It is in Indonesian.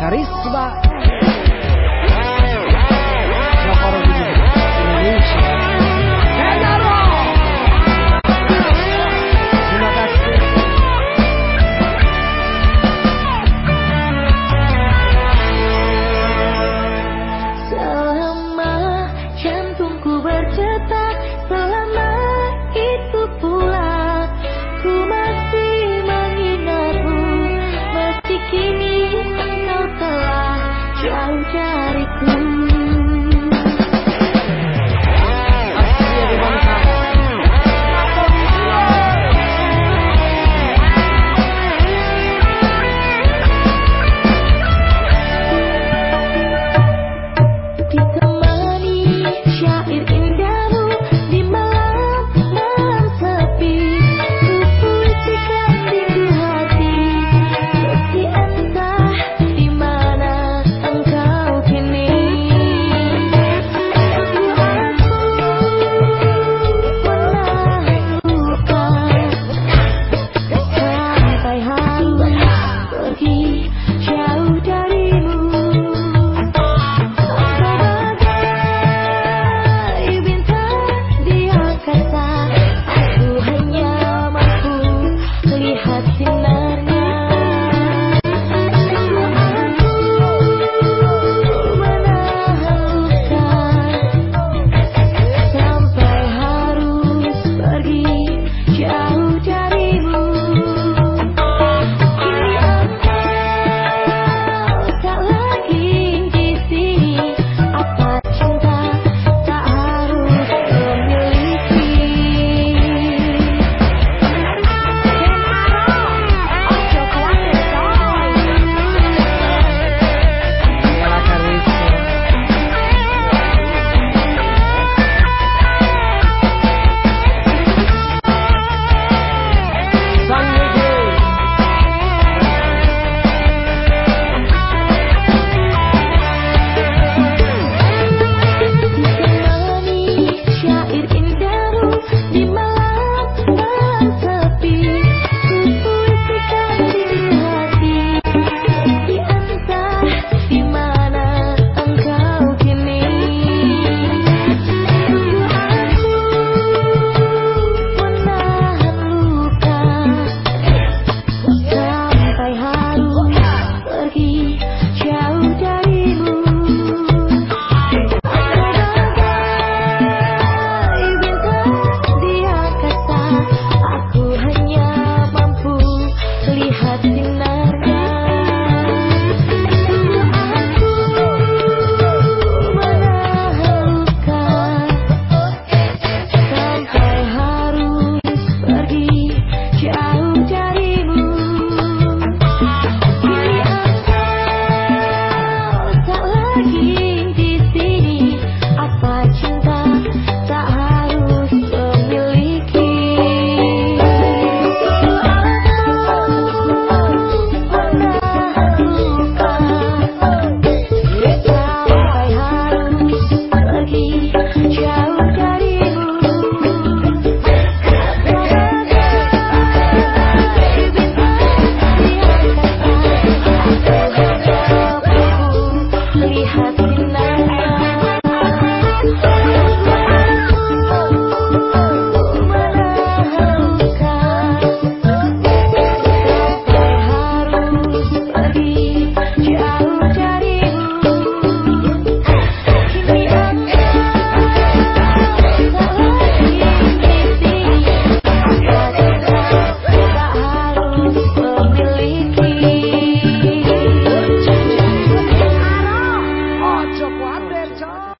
Karisma. mencariku pergi jauh dari